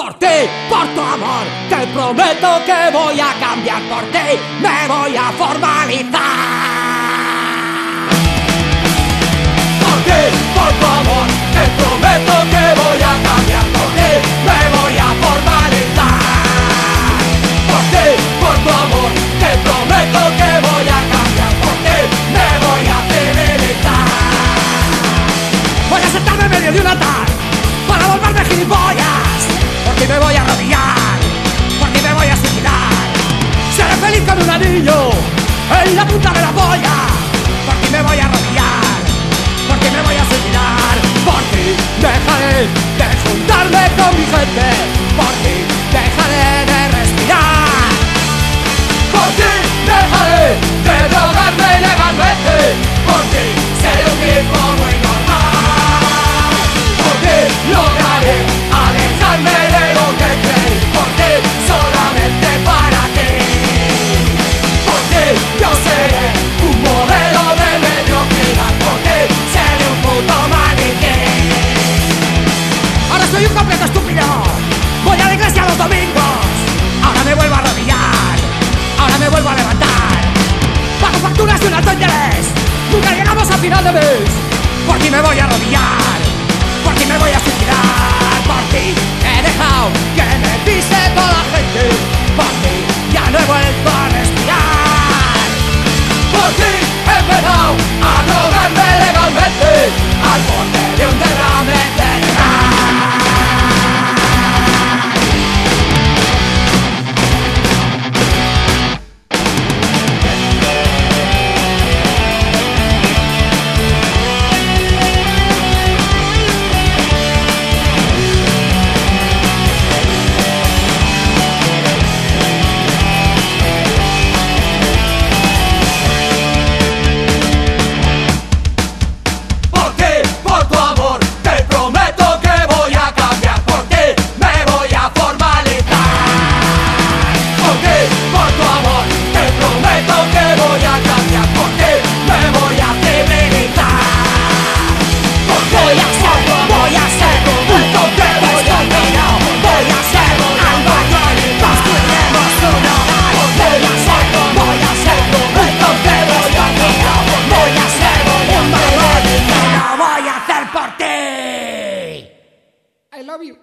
Por ti, por tu amor, te prometo que voy a cambiar por ti, me voy a formalizar. un anillo en la punta de la polla. nunca llegamos a final de mes. Por ti me voy a arrodillar. BMW